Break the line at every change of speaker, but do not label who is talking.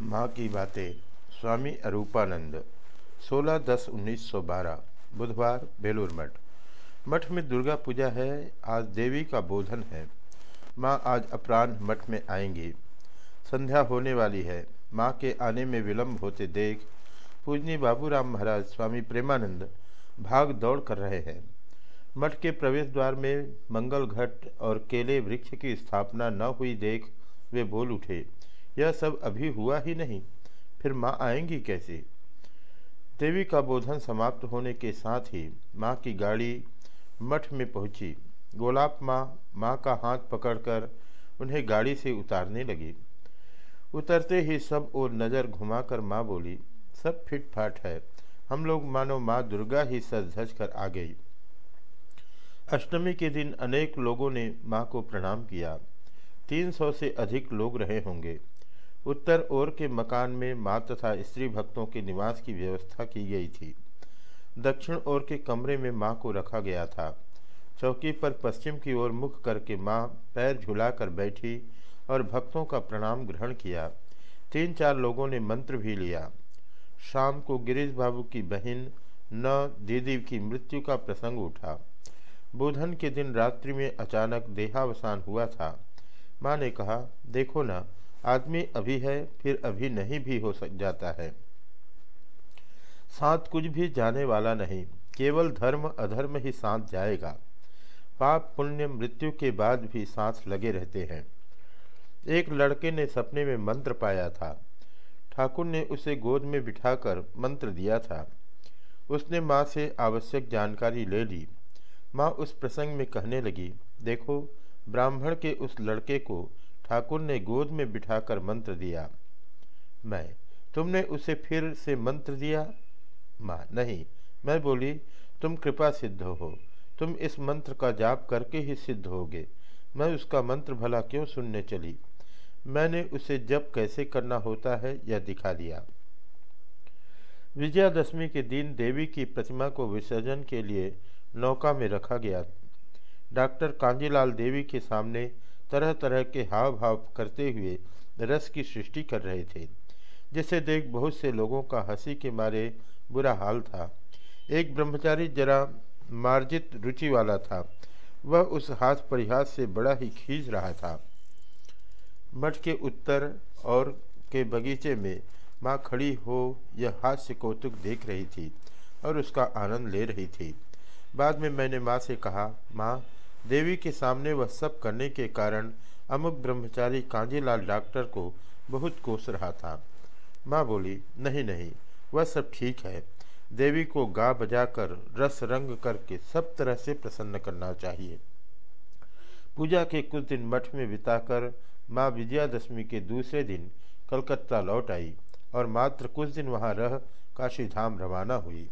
माँ की बातें, स्वामी अरूपानंद। 16 दस 1912 बुधवार, बेलूर मठ। मठ में दुर्गा पूजा है, आज देवी का बोधन है। माँ आज अपराह्न मठ में आएँगी। संध्या होने वाली है। माँ के आने में विलंब होते देख, पूजनी बाबूराम महाराज, स्वामी प्रेमानंद भाग दौड़ कर रहे हैं। मठ के प्रवेश द्वार में मंगल घट और केले वृक्ष की स्थापना न हुई देख वे बोल उठे। यह सब अभी हुआ ही नहीं। फिर माँ आएँगी कैसे? देवी का बोधन समाप्त होने के साथ ही माँ की गाड़ी मठ में पहुँची। गोलाप माँ माँ का हाथ पकड़कर उन्हें गाड़ी से उतारने लगी। उतरते ही सब और नज़र घुमाकर माँ बोली, सब फिट फाट है। हम लोग मानो माँ दुर्गा ही सज धज कर आ गई। अष्टमी के दिन अनेक लोगों ने माँ को प्रणाम किया। तीन सौ से अधिक लोग रहे होंगे। उत्तर ओर के मकान में माँ तथा स्त्री भक्तों के निवास की व्यवस्था की गई थी। दक्षिण ओर के कमरे में माँ को रखा गया था। चौकी पर पश्चिम की ओर मुख करके माँ पैर झुलाकर बैठी और भक्तों का प्रणाम ग्रहण किया। तीन चार लोगों ने मंत्र भी लिया। शाम को गिरीश बाबू की बहन न दीदी की मृत्यु का प्रसंग उठा। बुधन के दिन रात्रि में अचानक देहावसान हुआ था। माँ ने कहा, देखो ना आदमी अभी है, फिर अभी नहीं भी हो सक, जाता है। साथ कुछ भी जाने वाला नहीं, केवल धर्म, अधर्म ही साथ जाएगा। पाप, पुण्य, मृत्यु के बाद भी सांस लगे रहते हैं। एक लड़के ने सपने में मंत्र पाया था। ठाकुर ने उसे गोद में बिठाकर मंत्र दिया था। उसने माँ से आवश्यक जानकारी ले ली। माँ उस प्रसंग में कहने लगी, देखो, ब्राह्मण के उस लड़के को ठाकुर ने गोद में बिठाकर मंत्र दिया, मैं तुमने उसे फिर से मंत्र दिया? माँ, नहीं। मैं बोली, तुम कृपा सिद्ध हो। तुम इस मंत्र का जाप करके ही सिद्ध होगे। मैं उसका मंत्र भला क्यों सुनने चली? मैंने उसे जब कैसे करना होता है यह दिखा दिया। विजयादशमी के दिन देवी की प्रतिमा को विसर्जन के लिए नौका में रखा गया। डॉक्टर कांजीलाल देवी के सामने तरह तरह के हाव भाव करते हुए रस की सृष्टि कर रहे थे। जिसे देख बहुत से लोगों का हँसी के मारे बुरा हाल था। एक ब्रह्मचारी जरा मार्जित रुचि वाला था। वह उस हाथ परिहास से बड़ा ही खींच रहा था। मठ के उत्तर और के बगीचे में माँ खड़ी हो यह हास्य कौतुक देख रही थी और उसका आनंद ले रही थी। बाद में मैंने माँ से कहा, माँ देवी के सामने वह सब करने के कारण अमुक ब्रह्मचारी कांजीलाल डॉक्टर को बहुत कोस रहा था। माँ बोली, नहीं नहीं, वह सब ठीक है। देवी को गा बजाकर रस रंग करके सब तरह से प्रसन्न करना चाहिए। पूजा के कुछ दिन मठ में बिताकर माँ विजयादशमी के दूसरे दिन कलकत्ता लौट आई और मात्र कुछ दिन वहाँ रह काशी धाम रवाना हुई।